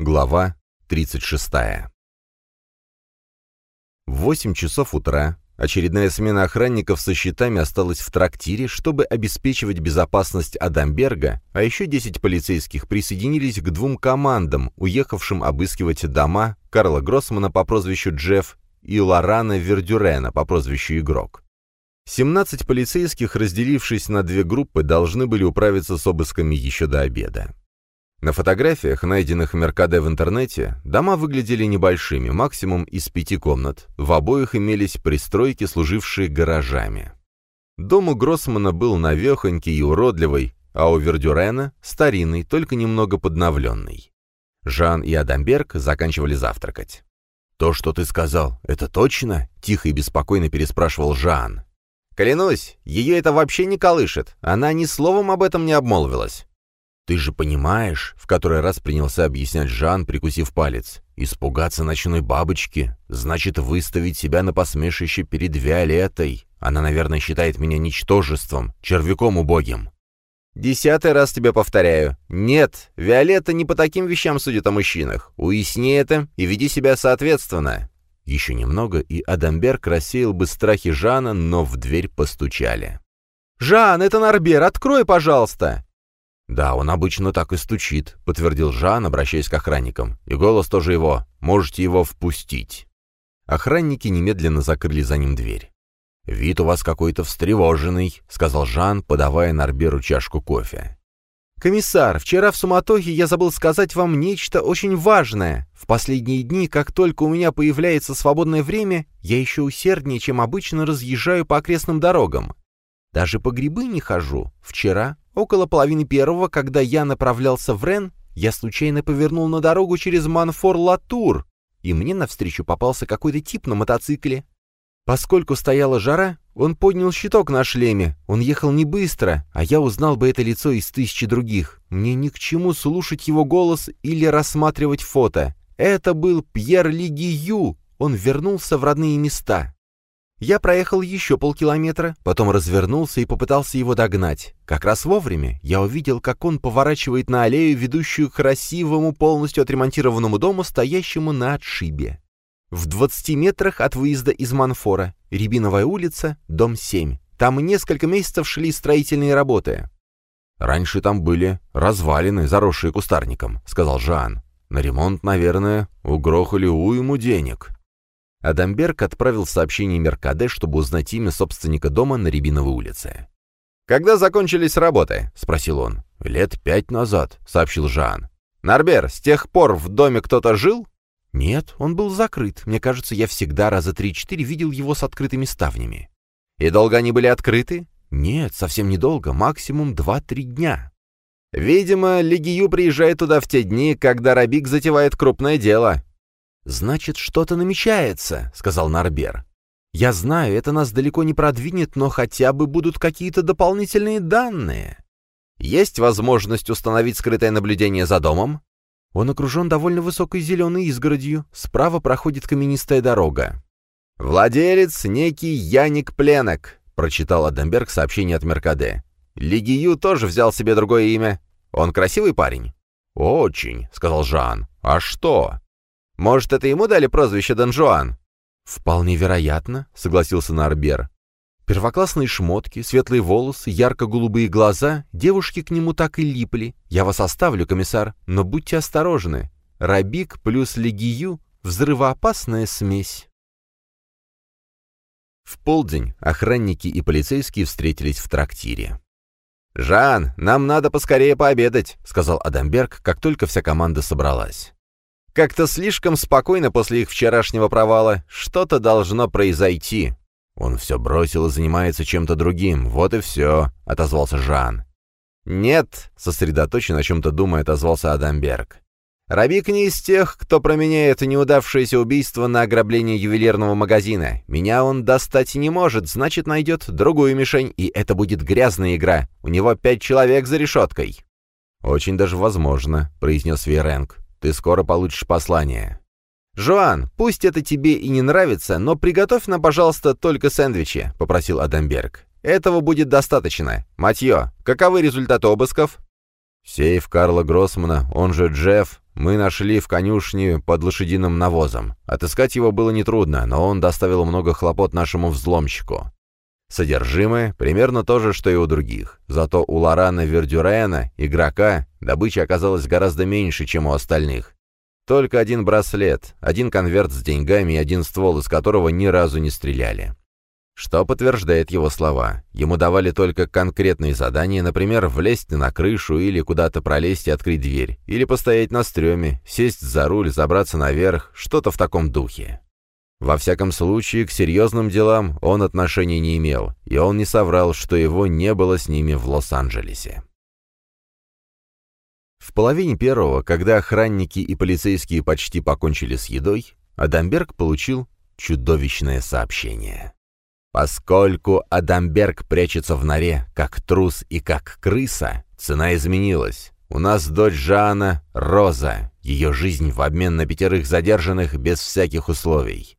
Глава 36. В 8 часов утра очередная смена охранников со щитами осталась в трактире, чтобы обеспечивать безопасность Адамберга, а еще 10 полицейских присоединились к двум командам, уехавшим обыскивать дома Карла Гроссмана по прозвищу Джефф и Лорана Вердюрена по прозвищу Игрок. 17 полицейских, разделившись на две группы, должны были управиться с обысками еще до обеда. На фотографиях, найденных Меркаде в интернете, дома выглядели небольшими, максимум из пяти комнат. В обоих имелись пристройки, служившие гаражами. Дом у Гроссмана был навехонький и уродливый, а у Вердюрена — старинный, только немного подновленный. Жан и Адамберг заканчивали завтракать. «То, что ты сказал, это точно?» — тихо и беспокойно переспрашивал Жан. «Клянусь, ее это вообще не колышет. Она ни словом об этом не обмолвилась». «Ты же понимаешь», — в который раз принялся объяснять Жан, прикусив палец, «испугаться ночной бабочки значит выставить себя на посмешище перед Виолеттой. Она, наверное, считает меня ничтожеством, червяком убогим». «Десятый раз тебе повторяю. Нет, Виолетта не по таким вещам судит о мужчинах. Уясни это и веди себя соответственно». Еще немного, и Адамберг рассеял бы страхи Жана, но в дверь постучали. «Жан, это Нарбер, открой, пожалуйста!» «Да, он обычно так и стучит», — подтвердил Жан, обращаясь к охранникам. «И голос тоже его. Можете его впустить». Охранники немедленно закрыли за ним дверь. «Вид у вас какой-то встревоженный», — сказал Жан, подавая Нарберу чашку кофе. «Комиссар, вчера в суматохе я забыл сказать вам нечто очень важное. В последние дни, как только у меня появляется свободное время, я еще усерднее, чем обычно, разъезжаю по окрестным дорогам. Даже по грибы не хожу. Вчера Около половины первого, когда я направлялся в Рен, я случайно повернул на дорогу через Манфор-Латур, и мне навстречу попался какой-то тип на мотоцикле. Поскольку стояла жара, он поднял щиток на шлеме. Он ехал не быстро, а я узнал бы это лицо из тысячи других. Мне ни к чему слушать его голос или рассматривать фото. Это был Пьер Лигию. Он вернулся в родные места. Я проехал еще полкилометра, потом развернулся и попытался его догнать. Как раз вовремя я увидел, как он поворачивает на аллею, ведущую к красивому, полностью отремонтированному дому, стоящему на отшибе. В 20 метрах от выезда из Манфора, Рябиновая улица, дом 7. Там несколько месяцев шли строительные работы. «Раньше там были развалины, заросшие кустарником», — сказал Жан. «На ремонт, наверное, угрохали уйму денег». Адамберг отправил сообщение Меркаде, чтобы узнать имя собственника дома на Рябиновой улице. «Когда закончились работы?» — спросил он. «Лет пять назад», — сообщил Жан. «Нарбер, с тех пор в доме кто-то жил?» «Нет, он был закрыт. Мне кажется, я всегда раза три-четыре видел его с открытыми ставнями». «И долго они были открыты?» «Нет, совсем недолго, максимум два-три дня». «Видимо, Легию приезжает туда в те дни, когда Рабик затевает крупное дело. «Значит, что-то намечается», — сказал Нарбер. «Я знаю, это нас далеко не продвинет, но хотя бы будут какие-то дополнительные данные. Есть возможность установить скрытое наблюдение за домом?» Он окружен довольно высокой зеленой изгородью. Справа проходит каменистая дорога. «Владелец некий Яник Пленок», — прочитал Адамберг сообщение от Меркаде. «Лигию тоже взял себе другое имя. Он красивый парень?» «Очень», — сказал Жан. «А что?» Может, это ему дали прозвище Дон Жуан?» «Вполне вероятно», — согласился Нарбер. Первоклассные шмотки, светлые волосы, ярко-голубые глаза, девушки к нему так и липли. Я вас оставлю, комиссар, но будьте осторожны. Рабик плюс Легию — взрывоопасная смесь. В полдень охранники и полицейские встретились в трактире. «Жан, нам надо поскорее пообедать», — сказал Адамберг, как только вся команда собралась. Как-то слишком спокойно после их вчерашнего провала. Что-то должно произойти. Он все бросил и занимается чем-то другим. Вот и все, — отозвался Жан. «Нет», — сосредоточенно о чем-то думая, отозвался Адамберг. «Рабик не из тех, кто променяет неудавшееся убийство на ограбление ювелирного магазина. Меня он достать не может, значит, найдет другую мишень, и это будет грязная игра. У него пять человек за решеткой». «Очень даже возможно», — произнес Веренг. Ты скоро получишь послание». «Жоан, пусть это тебе и не нравится, но приготовь нам, пожалуйста, только сэндвичи», — попросил Адамберг. «Этого будет достаточно. Матье, каковы результаты обысков?» Сейф Карла Гроссмана, он же Джефф, мы нашли в конюшне под лошадиным навозом. Отыскать его было нетрудно, но он доставил много хлопот нашему взломщику. Содержимое примерно то же, что и у других. Зато у Лорана Вердюрена, игрока, добыча оказалась гораздо меньше, чем у остальных. Только один браслет, один конверт с деньгами и один ствол, из которого ни разу не стреляли. Что подтверждает его слова. Ему давали только конкретные задания, например, влезть на крышу или куда-то пролезть и открыть дверь, или постоять на стреме, сесть за руль, забраться наверх, что-то в таком духе. Во всяком случае, к серьезным делам он отношения не имел, и он не соврал, что его не было с ними в Лос-Анджелесе. В половине первого, когда охранники и полицейские почти покончили с едой, Адамберг получил чудовищное сообщение. Поскольку Адамберг прячется в норе, как трус и как крыса, цена изменилась. У нас дочь Жана Роза, ее жизнь в обмен на пятерых задержанных без всяких условий.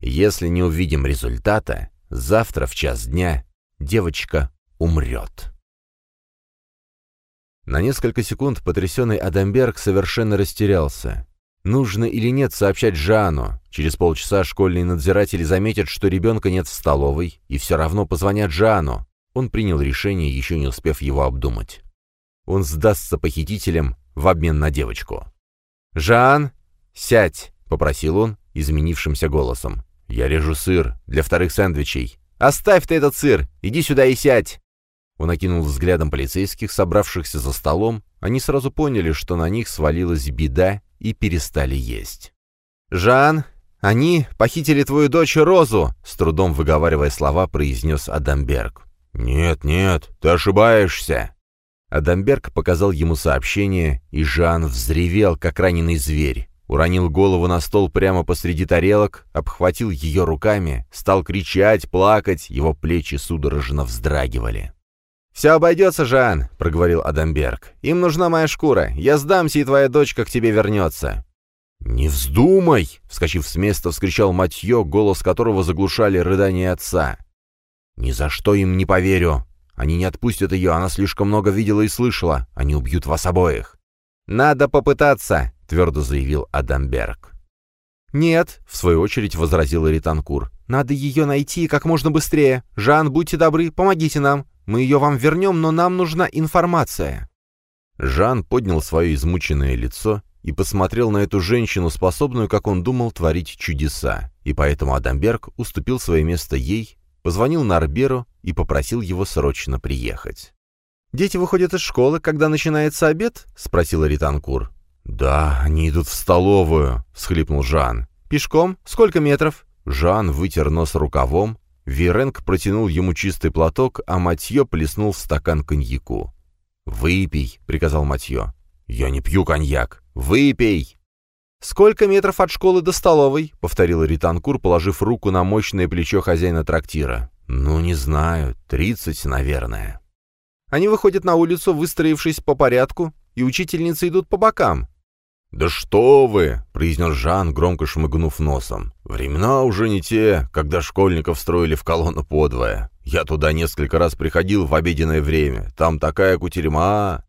Если не увидим результата, завтра в час дня девочка умрет. На несколько секунд потрясенный Адамберг совершенно растерялся. Нужно или нет сообщать Жану? Через полчаса школьные надзиратели заметят, что ребенка нет в столовой, и все равно позвонят Жану. Он принял решение, еще не успев его обдумать. Он сдастся похитителям в обмен на девочку. «Жан, сядь!» — попросил он изменившимся голосом. «Я режу сыр для вторых сэндвичей. Оставь ты этот сыр! Иди сюда и сядь!» Он окинул взглядом полицейских, собравшихся за столом. Они сразу поняли, что на них свалилась беда, и перестали есть. «Жан, они похитили твою дочь Розу!» — с трудом выговаривая слова, произнес Адамберг. «Нет, нет, ты ошибаешься!» Адамберг показал ему сообщение, и Жан взревел, как раненый зверь. Уронил голову на стол прямо посреди тарелок, обхватил ее руками, стал кричать, плакать, его плечи судорожно вздрагивали. «Все обойдется, Жан», — проговорил Адамберг. «Им нужна моя шкура. Я сдамся, и твоя дочка к тебе вернется». «Не вздумай!» — вскочив с места, вскричал Матье, голос которого заглушали рыдания отца. «Ни за что им не поверю. Они не отпустят ее, она слишком много видела и слышала. Они убьют вас обоих». «Надо попытаться», — твердо заявил Адамберг. «Нет», — в свою очередь возразил Ританкур. «Надо ее найти как можно быстрее. Жан, будьте добры, помогите нам. Мы ее вам вернем, но нам нужна информация». Жан поднял свое измученное лицо и посмотрел на эту женщину, способную, как он думал, творить чудеса, и поэтому Адамберг уступил свое место ей, позвонил Нарберу и попросил его срочно приехать. «Дети выходят из школы, когда начинается обед?» — спросил Ританкур. «Да, они идут в столовую», — всхлипнул Жан. «Пешком? Сколько метров?» Жан вытер нос рукавом. Виренг протянул ему чистый платок, а Матье плеснул в стакан коньяку. «Выпей», — приказал Матье. «Я не пью коньяк. Выпей!» «Сколько метров от школы до столовой?» — повторил Ританкур, положив руку на мощное плечо хозяина трактира. «Ну, не знаю. Тридцать, наверное». Они выходят на улицу, выстроившись по порядку, и учительницы идут по бокам. «Да что вы!» — произнес Жан, громко шмыгнув носом. «Времена уже не те, когда школьников строили в колонну подвое. Я туда несколько раз приходил в обеденное время. Там такая кутерьма!»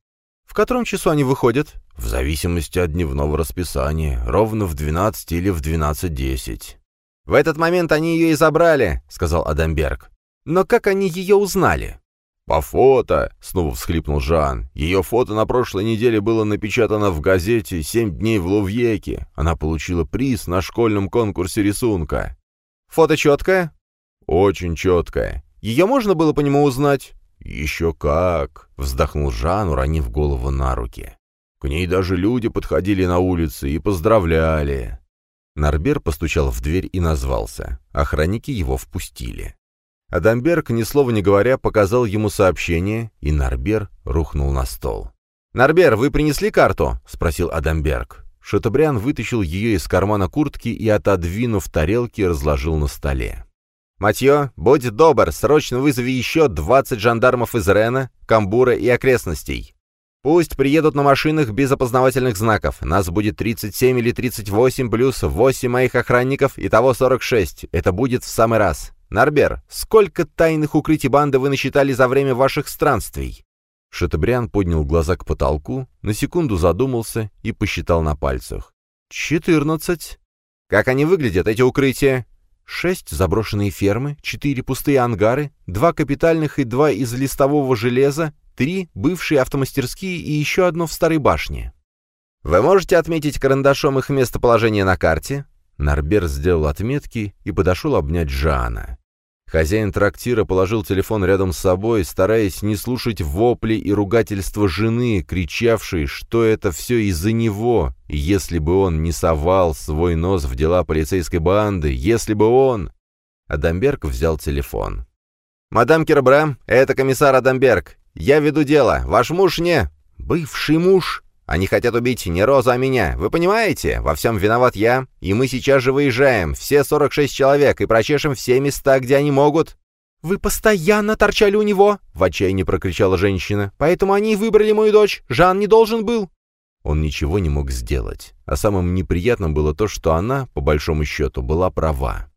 «В котором часу они выходят?» «В зависимости от дневного расписания. Ровно в 12 или в 12.10». «В этот момент они ее и забрали», — сказал Адамберг. «Но как они ее узнали?» «По фото!» — снова всхлипнул Жан. «Ее фото на прошлой неделе было напечатано в газете «Семь дней в Лувьеке». Она получила приз на школьном конкурсе рисунка». «Фото четкое?» «Очень четкое. Ее можно было по нему узнать?» «Еще как!» — вздохнул Жан, уронив голову на руки. «К ней даже люди подходили на улице и поздравляли». Нарбер постучал в дверь и назвался. Охранники его впустили. Адамберг, ни слова не говоря, показал ему сообщение, и Нарбер рухнул на стол. «Нарбер, вы принесли карту?» — спросил Адамберг. Шатабриан вытащил ее из кармана куртки и, отодвинув тарелки, разложил на столе. «Матье, будь добр, срочно вызови еще 20 жандармов из Рена, Камбура и окрестностей. Пусть приедут на машинах без опознавательных знаков. Нас будет 37 или 38 плюс 8 моих охранников, итого 46. Это будет в самый раз. Нарбер, сколько тайных укрытий банды вы насчитали за время ваших странствий?» Шатебриан поднял глаза к потолку, на секунду задумался и посчитал на пальцах. «Четырнадцать». «Как они выглядят, эти укрытия?» «Шесть заброшенные фермы, четыре пустые ангары, два капитальных и два из листового железа, три бывшие автомастерские и еще одно в старой башне». «Вы можете отметить карандашом их местоположение на карте?» Нарбер сделал отметки и подошел обнять Жана. Хозяин трактира положил телефон рядом с собой, стараясь не слушать вопли и ругательства жены, кричавшей, что это все из-за него, и если бы он не совал свой нос в дела полицейской банды, если бы он... Адамберг взял телефон. «Мадам Кирбра, это комиссар Адамберг. Я веду дело. Ваш муж не...» «Бывший муж», они хотят убить не Розу, а меня. Вы понимаете? Во всем виноват я. И мы сейчас же выезжаем. Все 46 человек. И прочешем все места, где они могут». «Вы постоянно торчали у него!» — в отчаянии прокричала женщина. «Поэтому они и выбрали мою дочь. Жан не должен был». Он ничего не мог сделать. А самым неприятным было то, что она, по большому счету, была права.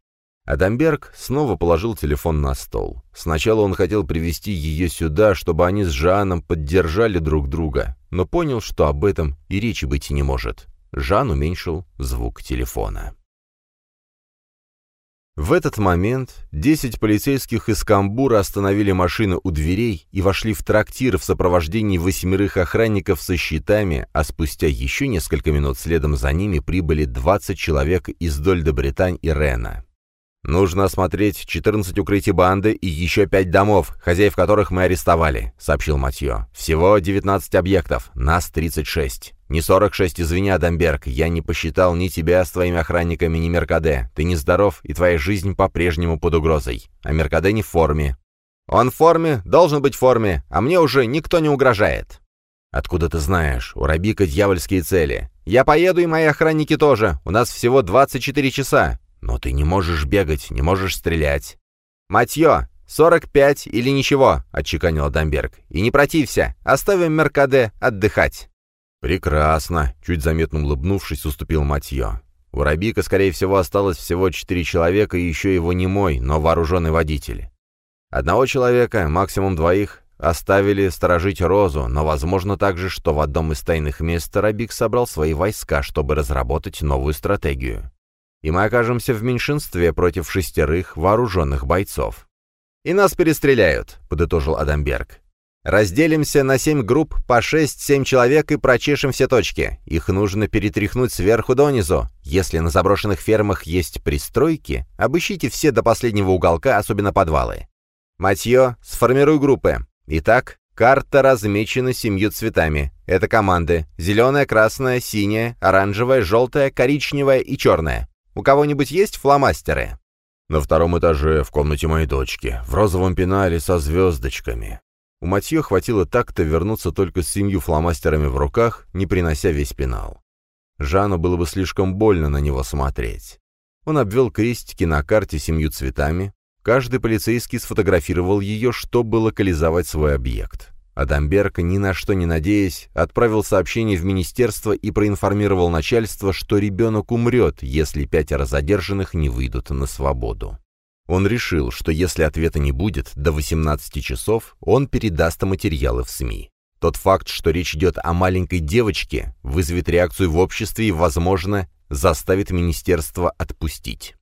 Адамберг снова положил телефон на стол. Сначала он хотел привести ее сюда, чтобы они с Жаном поддержали друг друга, но понял, что об этом и речи быть не может. Жан уменьшил звук телефона. В этот момент десять полицейских из Камбура остановили машину у дверей и вошли в трактир в сопровождении восьмерых охранников со щитами, а спустя еще несколько минут следом за ними прибыли 20 человек из Дольда-Британь и Рена. «Нужно осмотреть 14 укрытий банды и еще 5 домов, хозяев которых мы арестовали», — сообщил Матье. «Всего 19 объектов, нас 36. Не 46, извини, Адамберг, я не посчитал ни тебя с твоими охранниками, ни Меркаде. Ты нездоров, и твоя жизнь по-прежнему под угрозой. А Меркаде не в форме». «Он в форме, должен быть в форме, а мне уже никто не угрожает». «Откуда ты знаешь? У Рабика дьявольские цели. Я поеду, и мои охранники тоже. У нас всего 24 часа. «Но ты не можешь бегать, не можешь стрелять». «Матье, сорок пять или ничего», — отчеканил Адамберг. «И не протився, оставим Меркаде отдыхать». «Прекрасно», — чуть заметно улыбнувшись, уступил Матье. У Рабика, скорее всего, осталось всего четыре человека и еще его не мой, но вооруженный водитель. Одного человека, максимум двоих, оставили сторожить Розу, но возможно также, что в одном из тайных мест Рабик собрал свои войска, чтобы разработать новую стратегию и мы окажемся в меньшинстве против шестерых вооруженных бойцов. «И нас перестреляют», — подытожил Адамберг. «Разделимся на семь групп по шесть-семь человек и прочешем все точки. Их нужно перетряхнуть сверху донизу. Если на заброшенных фермах есть пристройки, обыщите все до последнего уголка, особенно подвалы. Матье, сформируй группы. Итак, карта размечена семью цветами. Это команды. Зеленая, красная, синяя, оранжевая, желтая, коричневая и черная. У кого-нибудь есть фломастеры?» «На втором этаже, в комнате моей дочки, в розовом пенале со звездочками». У Матье хватило так-то вернуться только с семью фломастерами в руках, не принося весь пенал. Жану было бы слишком больно на него смотреть. Он обвел крестики на карте семью цветами. Каждый полицейский сфотографировал ее, чтобы локализовать свой объект. Адамберг, ни на что не надеясь, отправил сообщение в министерство и проинформировал начальство, что ребенок умрет, если пятеро задержанных не выйдут на свободу. Он решил, что если ответа не будет до 18 часов, он передаст материалы в СМИ. Тот факт, что речь идет о маленькой девочке, вызовет реакцию в обществе и, возможно, заставит министерство отпустить.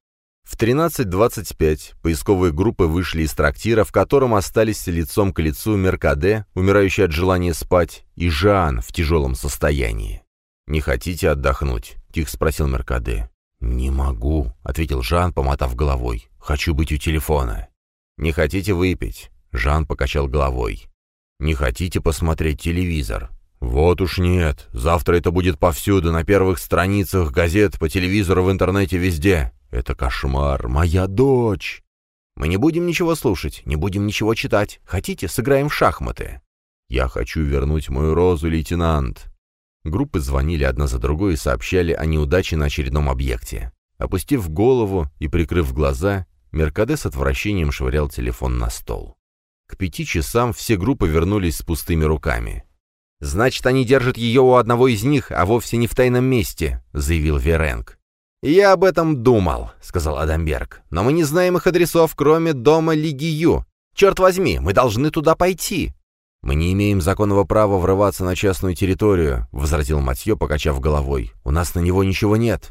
В 13.25 поисковые группы вышли из трактира, в котором остались лицом к лицу Меркаде, умирающий от желания спать, и Жан в тяжелом состоянии. «Не хотите отдохнуть?» — тихо спросил Меркаде. «Не могу», — ответил Жан, помотав головой. «Хочу быть у телефона». «Не хотите выпить?» — Жан покачал головой. «Не хотите посмотреть телевизор?» «Вот уж нет. Завтра это будет повсюду, на первых страницах газет, по телевизору, в интернете, везде. «Это кошмар! Моя дочь!» «Мы не будем ничего слушать, не будем ничего читать. Хотите, сыграем в шахматы?» «Я хочу вернуть мою розу, лейтенант!» Группы звонили одна за другой и сообщали о неудаче на очередном объекте. Опустив голову и прикрыв глаза, Меркаде с отвращением швырял телефон на стол. К пяти часам все группы вернулись с пустыми руками. «Значит, они держат ее у одного из них, а вовсе не в тайном месте», — заявил Веренг. «Я об этом думал», — сказал Адамберг. «Но мы не знаем их адресов, кроме дома Лигию. Черт возьми, мы должны туда пойти». «Мы не имеем законного права врываться на частную территорию», — возразил Матье, покачав головой. «У нас на него ничего нет».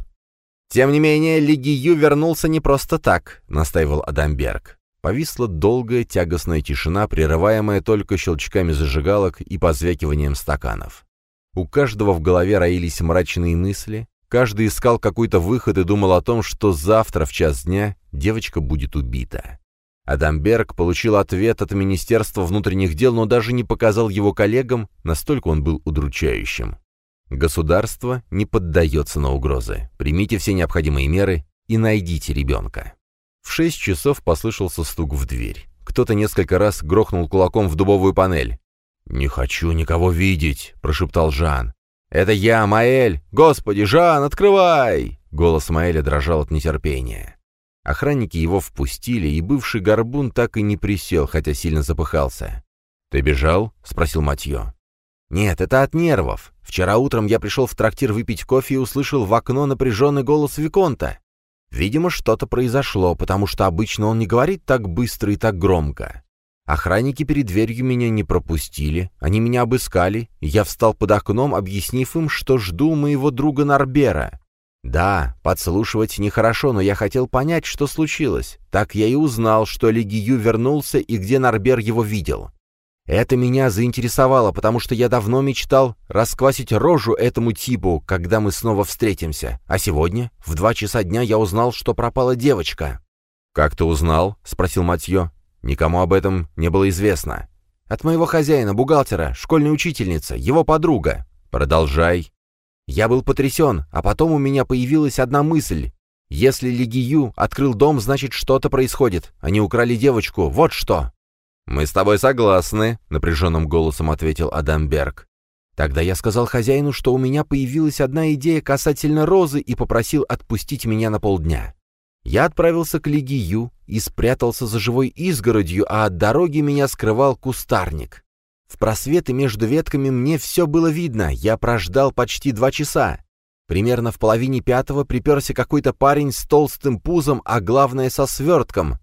«Тем не менее, Лигию вернулся не просто так», — настаивал Адамберг. Повисла долгая тягостная тишина, прерываемая только щелчками зажигалок и позвякиванием стаканов. У каждого в голове роились мрачные мысли, каждый искал какой-то выход и думал о том, что завтра в час дня девочка будет убита. Адамберг получил ответ от Министерства внутренних дел, но даже не показал его коллегам, настолько он был удручающим. Государство не поддается на угрозы. Примите все необходимые меры и найдите ребенка. В шесть часов послышался стук в дверь. Кто-то несколько раз грохнул кулаком в дубовую панель. «Не хочу никого видеть», — прошептал Жан. «Это я, Маэль! Господи, Жан, открывай!» Голос Маэля дрожал от нетерпения. Охранники его впустили, и бывший горбун так и не присел, хотя сильно запыхался. «Ты бежал?» — спросил Матье. «Нет, это от нервов. Вчера утром я пришел в трактир выпить кофе и услышал в окно напряженный голос Виконта. Видимо, что-то произошло, потому что обычно он не говорит так быстро и так громко. Охранники перед дверью меня не пропустили, они меня обыскали, и я встал под окном, объяснив им, что жду моего друга Нарбера. Да, подслушивать нехорошо, но я хотел понять, что случилось. Так я и узнал, что Легию вернулся и где Нарбер его видел. Это меня заинтересовало, потому что я давно мечтал расквасить рожу этому типу, когда мы снова встретимся. А сегодня, в два часа дня, я узнал, что пропала девочка. «Как ты узнал?» — спросил Матье. «Никому об этом не было известно». «От моего хозяина, бухгалтера, школьной учительницы, его подруга». «Продолжай». Я был потрясен, а потом у меня появилась одна мысль. Если Лигию открыл дом, значит, что-то происходит. Они украли девочку, вот что. «Мы с тобой согласны», — напряженным голосом ответил Адамберг. Тогда я сказал хозяину, что у меня появилась одна идея касательно Розы и попросил отпустить меня на полдня. Я отправился к Лигию и спрятался за живой изгородью, а от дороги меня скрывал кустарник. В просветы между ветками мне все было видно, я прождал почти два часа. Примерно в половине пятого приперся какой-то парень с толстым пузом, а главное со свертком.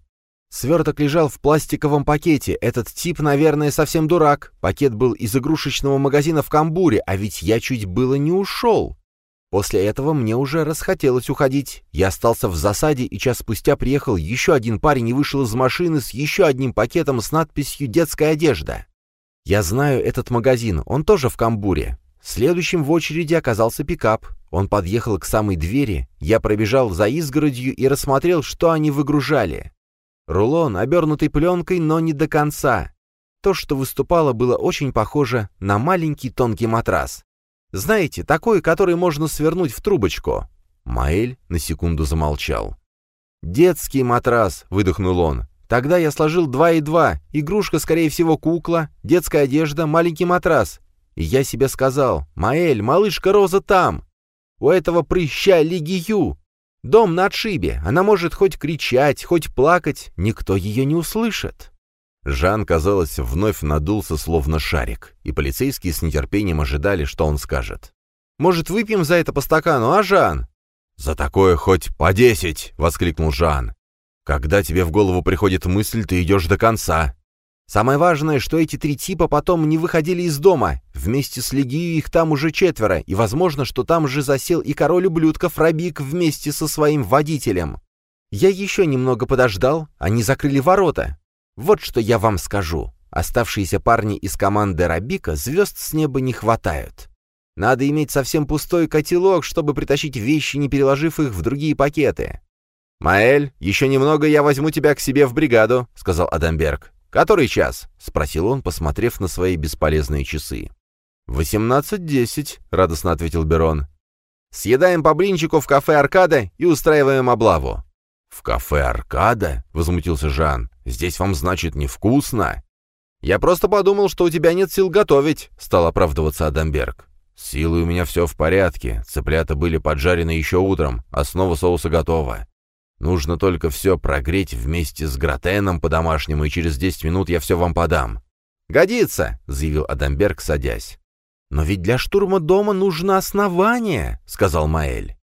Сверток лежал в пластиковом пакете, этот тип, наверное, совсем дурак. Пакет был из игрушечного магазина в Камбуре, а ведь я чуть было не ушел. После этого мне уже расхотелось уходить. Я остался в засаде, и час спустя приехал еще один парень и вышел из машины с еще одним пакетом с надписью «Детская одежда». Я знаю этот магазин, он тоже в Камбуре. Следующим в очереди оказался пикап. Он подъехал к самой двери, я пробежал за изгородью и рассмотрел, что они выгружали. Рулон, обернутый пленкой, но не до конца. То, что выступало, было очень похоже на маленький тонкий матрас. Знаете, такой, который можно свернуть в трубочку. Маэль на секунду замолчал. «Детский матрас», — выдохнул он. Тогда я сложил два и два. Игрушка, скорее всего, кукла, детская одежда, маленький матрас. И я себе сказал, «Маэль, малышка Роза там! У этого прыща Лигию! Дом на отшибе, она может хоть кричать, хоть плакать, никто ее не услышит». Жан, казалось, вновь надулся словно шарик, и полицейские с нетерпением ожидали, что он скажет. «Может, выпьем за это по стакану, а, Жан?» «За такое хоть по десять!» — воскликнул Жан. Когда тебе в голову приходит мысль, ты идешь до конца. Самое важное, что эти три типа потом не выходили из дома. Вместе с Легией их там уже четверо, и возможно, что там же засел и король ублюдков Рабик вместе со своим водителем. Я еще немного подождал, они закрыли ворота. Вот что я вам скажу. Оставшиеся парни из команды Рабика звезд с неба не хватают. Надо иметь совсем пустой котелок, чтобы притащить вещи, не переложив их в другие пакеты. «Маэль, еще немного я возьму тебя к себе в бригаду», — сказал Адамберг. «Который час?» — спросил он, посмотрев на свои бесполезные часы. «Восемнадцать десять», — радостно ответил Берон. «Съедаем по блинчику в кафе «Аркада» и устраиваем облаву». «В кафе «Аркада»?» — возмутился Жан. «Здесь вам, значит, невкусно?» «Я просто подумал, что у тебя нет сил готовить», — стал оправдываться Адамберг. «С силой у меня все в порядке. Цыплята были поджарены еще утром, основа соуса готова. Нужно только все прогреть вместе с гратеном по-домашнему, и через 10 минут я все вам подам». «Годится», — заявил Адамберг, садясь. «Но ведь для штурма дома нужно основание», — сказал Маэль.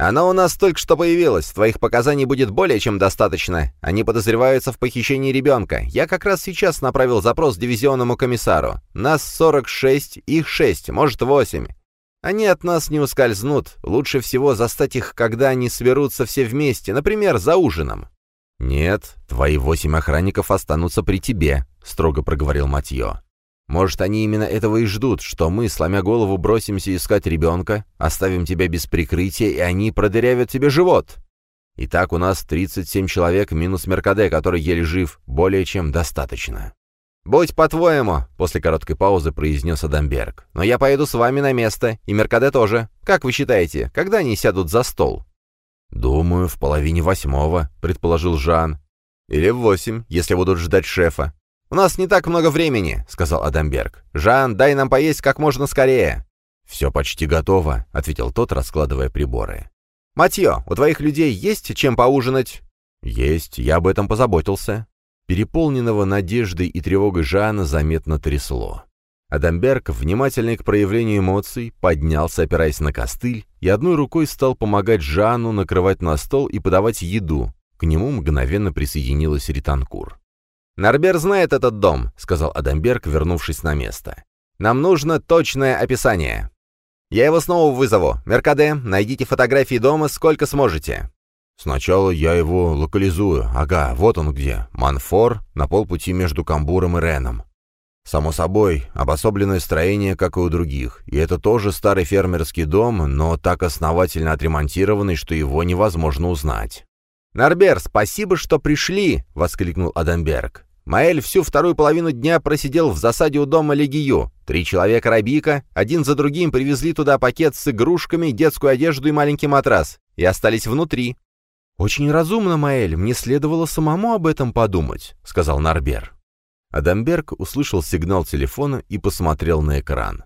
«Оно у нас только что появилось. Твоих показаний будет более чем достаточно. Они подозреваются в похищении ребенка. Я как раз сейчас направил запрос дивизионному комиссару. Нас 46, их 6, может 8. Они от нас не ускользнут. Лучше всего застать их, когда они соберутся все вместе, например, за ужином». «Нет, твои восемь охранников останутся при тебе», — строго проговорил Матье. Может, они именно этого и ждут, что мы, сломя голову, бросимся искать ребенка, оставим тебя без прикрытия, и они продырявят тебе живот. Итак, у нас 37 человек минус Меркаде, который еле жив, более чем достаточно. «Будь по-твоему», — после короткой паузы произнес Адамберг. «Но я поеду с вами на место, и Меркаде тоже. Как вы считаете, когда они сядут за стол?» «Думаю, в половине восьмого», — предположил Жан. «Или в восемь, если будут ждать шефа. «У нас не так много времени», — сказал Адамберг. «Жан, дай нам поесть как можно скорее». «Все почти готово», — ответил тот, раскладывая приборы. «Матье, у твоих людей есть чем поужинать?» «Есть, я об этом позаботился». Переполненного надеждой и тревогой Жана заметно трясло. Адамберг, внимательный к проявлению эмоций, поднялся, опираясь на костыль, и одной рукой стал помогать Жанну накрывать на стол и подавать еду. К нему мгновенно присоединилась Ританкур. «Нарбер знает этот дом», — сказал Адамберг, вернувшись на место. «Нам нужно точное описание». «Я его снова вызову. Меркаде, найдите фотографии дома сколько сможете». «Сначала я его локализую. Ага, вот он где. Манфор, на полпути между Камбуром и Реном. Само собой, обособленное строение, как и у других. И это тоже старый фермерский дом, но так основательно отремонтированный, что его невозможно узнать». «Нарбер, спасибо, что пришли!» — воскликнул Адамберг. Маэль всю вторую половину дня просидел в засаде у дома Легию. Три человека Рабика, один за другим привезли туда пакет с игрушками, детскую одежду и маленький матрас, и остались внутри. «Очень разумно, Маэль, мне следовало самому об этом подумать», — сказал Нарбер. Адамберг услышал сигнал телефона и посмотрел на экран.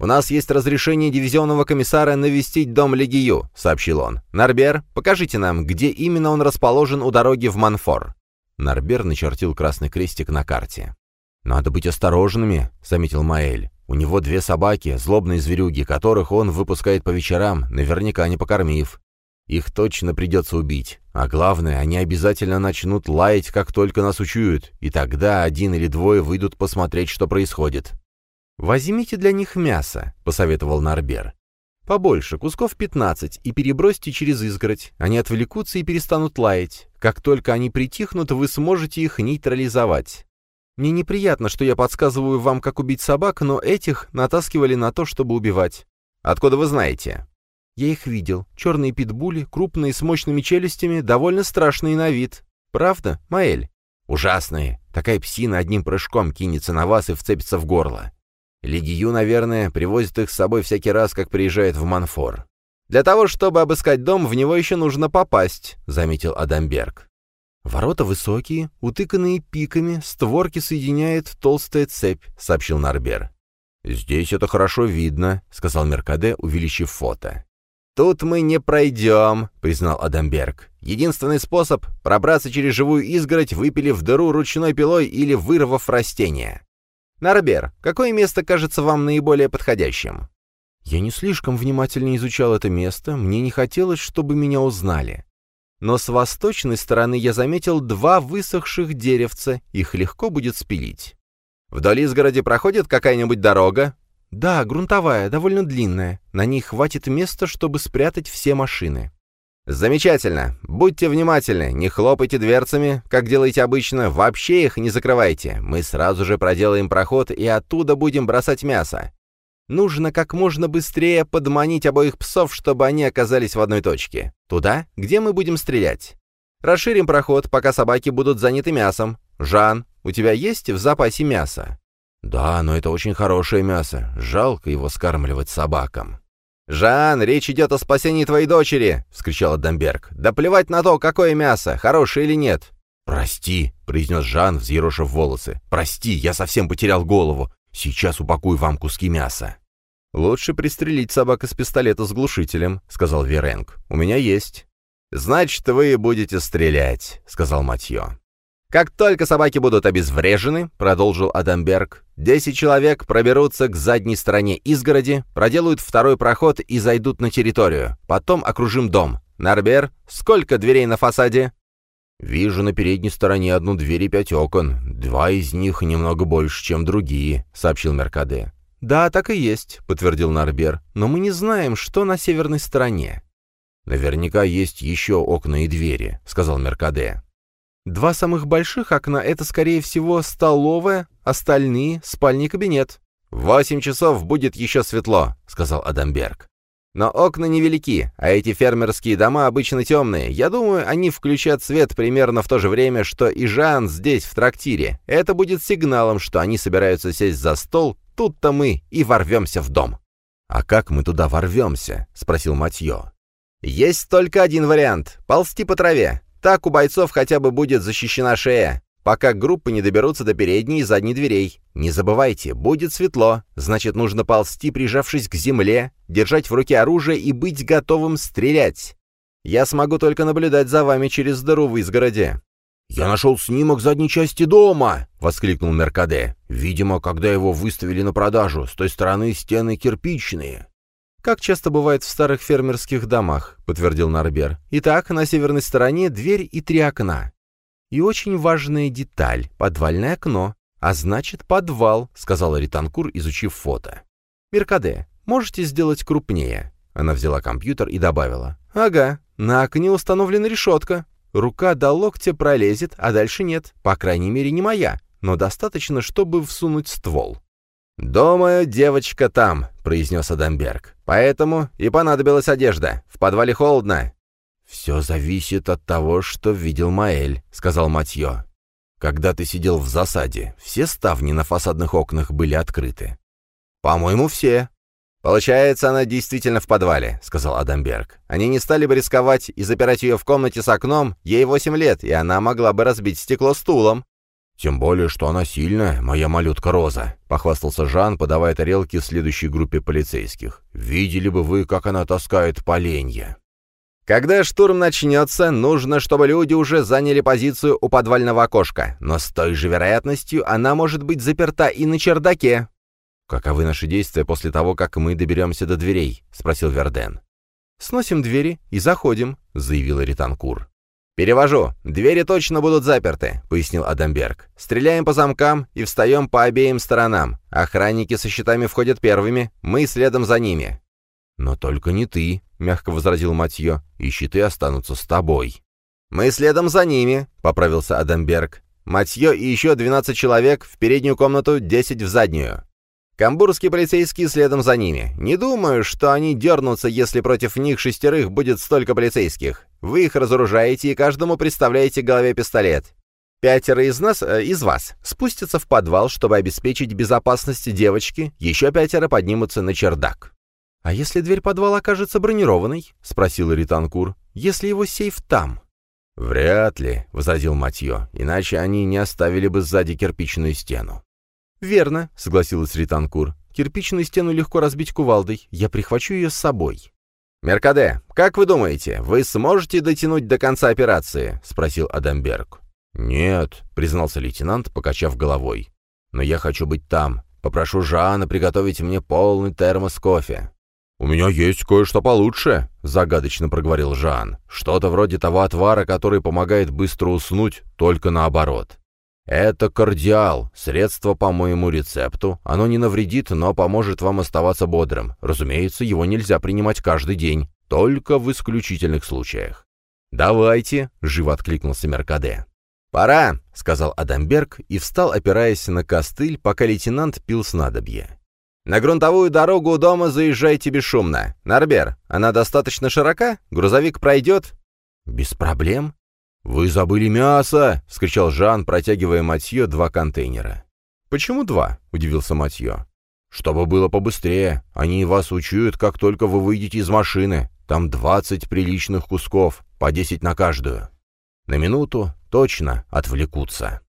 «У нас есть разрешение дивизионного комиссара навестить дом Легию», — сообщил он. «Нарбер, покажите нам, где именно он расположен у дороги в Манфор». Нарбер начертил красный крестик на карте. «Надо быть осторожными», — заметил Маэль. «У него две собаки, злобные зверюги, которых он выпускает по вечерам, наверняка не покормив. Их точно придется убить. А главное, они обязательно начнут лаять, как только нас учуют, и тогда один или двое выйдут посмотреть, что происходит». «Возьмите для них мясо», — посоветовал Нарбер. Побольше, кусков 15, и перебросьте через изгородь. Они отвлекутся и перестанут лаять. Как только они притихнут, вы сможете их нейтрализовать. Мне неприятно, что я подсказываю вам, как убить собак, но этих натаскивали на то, чтобы убивать. Откуда вы знаете? Я их видел. Черные питбули, крупные, с мощными челюстями, довольно страшные на вид. Правда, Маэль? Ужасные. Такая псина одним прыжком кинется на вас и вцепится в горло. Легию, наверное, привозит их с собой всякий раз, как приезжает в Манфор. «Для того, чтобы обыскать дом, в него еще нужно попасть», — заметил Адамберг. «Ворота высокие, утыканные пиками, створки соединяет толстая цепь», — сообщил Нарбер. «Здесь это хорошо видно», — сказал Меркаде, увеличив фото. «Тут мы не пройдем», — признал Адамберг. «Единственный способ — пробраться через живую изгородь, выпилив дыру ручной пилой или вырвав растение. Нарбер, какое место кажется вам наиболее подходящим?» Я не слишком внимательно изучал это место, мне не хотелось, чтобы меня узнали. Но с восточной стороны я заметил два высохших деревца, их легко будет спилить. «Вдоль изгороди проходит какая-нибудь дорога?» «Да, грунтовая, довольно длинная. На ней хватит места, чтобы спрятать все машины». «Замечательно. Будьте внимательны, не хлопайте дверцами, как делаете обычно, вообще их не закрывайте. Мы сразу же проделаем проход и оттуда будем бросать мясо. Нужно как можно быстрее подманить обоих псов, чтобы они оказались в одной точке. Туда, где мы будем стрелять. Расширим проход, пока собаки будут заняты мясом. Жан, у тебя есть в запасе мясо?» «Да, но это очень хорошее мясо. Жалко его скармливать собакам». «Жан, речь идет о спасении твоей дочери!» — вскричал Дамберг. «Да плевать на то, какое мясо, хорошее или нет!» «Прости!» — произнес Жан, взъерошив волосы. «Прости, я совсем потерял голову. Сейчас упакую вам куски мяса». «Лучше пристрелить собак из пистолета с глушителем», — сказал Веренг. «У меня есть». «Значит, вы будете стрелять», — сказал Матье. «Как только собаки будут обезврежены», — продолжил Адамберг, «десять человек проберутся к задней стороне изгороди, проделают второй проход и зайдут на территорию. Потом окружим дом. Нарбер, сколько дверей на фасаде?» «Вижу на передней стороне одну дверь и пять окон. Два из них немного больше, чем другие», — сообщил Меркаде. «Да, так и есть», — подтвердил Нарбер. «Но мы не знаем, что на северной стороне». «Наверняка есть еще окна и двери», — сказал Меркаде. Два самых больших окна — это, скорее всего, столовая, остальные — спальный кабинет. «Восемь часов будет еще светло», — сказал Адамберг. «Но окна невелики, а эти фермерские дома обычно темные. Я думаю, они включат свет примерно в то же время, что и Жан здесь, в трактире. Это будет сигналом, что они собираются сесть за стол, тут-то мы и ворвемся в дом». «А как мы туда ворвемся?» — спросил Матье. «Есть только один вариант — ползти по траве. Так у бойцов хотя бы будет защищена шея, пока группы не доберутся до передней и задней дверей. Не забывайте, будет светло, значит нужно ползти, прижавшись к земле, держать в руке оружие и быть готовым стрелять. Я смогу только наблюдать за вами через дыру в изгороде». «Я нашел снимок задней части дома!» — воскликнул Меркаде. «Видимо, когда его выставили на продажу, с той стороны стены кирпичные». «Как часто бывает в старых фермерских домах», — подтвердил Нарбер. «Итак, на северной стороне дверь и три окна. И очень важная деталь — подвальное окно. А значит, подвал», — сказала Ританкур, изучив фото. «Меркаде, можете сделать крупнее?» Она взяла компьютер и добавила. «Ага, на окне установлена решетка. Рука до локтя пролезет, а дальше нет. По крайней мере, не моя, но достаточно, чтобы всунуть ствол». «Думаю, девочка там», — произнес Адамберг. «Поэтому и понадобилась одежда. В подвале холодно». «Все зависит от того, что видел Маэль», — сказал Матье. «Когда ты сидел в засаде, все ставни на фасадных окнах были открыты». «По-моему, все». «Получается, она действительно в подвале», — сказал Адамберг. «Они не стали бы рисковать и запирать ее в комнате с окном, ей восемь лет, и она могла бы разбить стекло стулом». «Тем более, что она сильная, моя малютка Роза», — похвастался Жан, подавая тарелки следующей группе полицейских. «Видели бы вы, как она таскает поленья». «Когда штурм начнется, нужно, чтобы люди уже заняли позицию у подвального окошка, но с той же вероятностью она может быть заперта и на чердаке». «Каковы наши действия после того, как мы доберемся до дверей?» — спросил Верден. «Сносим двери и заходим», — заявила Ританкур. «Перевожу. Двери точно будут заперты», — пояснил Адамберг. «Стреляем по замкам и встаем по обеим сторонам. Охранники со щитами входят первыми, мы следом за ними». «Но только не ты», — мягко возразил Матье, — «и щиты останутся с тобой». «Мы следом за ними», — поправился Адамберг. «Матье и еще 12 человек в переднюю комнату, 10 в заднюю. Камбурские полицейские следом за ними. Не думаю, что они дернутся, если против них шестерых будет столько полицейских. Вы их разоружаете и каждому представляете голове пистолет. Пятеро из нас, э, из вас, спустятся в подвал, чтобы обеспечить безопасность девочки, еще пятеро поднимутся на чердак. «А если дверь подвала окажется бронированной?» — спросил Ританкур. «Если его сейф там?» «Вряд ли», — возразил Матье, — «иначе они не оставили бы сзади кирпичную стену». «Верно», — согласилась Ританкур. «Кирпичную стену легко разбить кувалдой. Я прихвачу ее с собой». «Меркаде, как вы думаете, вы сможете дотянуть до конца операции?» — спросил Адамберг. «Нет», — признался лейтенант, покачав головой. «Но я хочу быть там. Попрошу Жана приготовить мне полный термос кофе». «У меня есть кое-что получше», — загадочно проговорил Жан. «Что-то вроде того отвара, который помогает быстро уснуть, только наоборот. Это кардиал, средство по моему рецепту. Оно не навредит, но поможет вам оставаться бодрым. Разумеется, его нельзя принимать каждый день, только в исключительных случаях. «Давайте», — живо откликнулся Меркаде. «Пора», — сказал Адамберг и встал, опираясь на костыль, пока лейтенант пил снадобье. «На грунтовую дорогу у дома заезжайте бесшумно. Нарбер, она достаточно широка? Грузовик пройдет?» «Без проблем», «Вы забыли мясо!» — вскричал Жан, протягивая Матье два контейнера. «Почему два?» — удивился Матье. «Чтобы было побыстрее. Они вас учуют, как только вы выйдете из машины. Там двадцать приличных кусков, по десять на каждую. На минуту точно отвлекутся».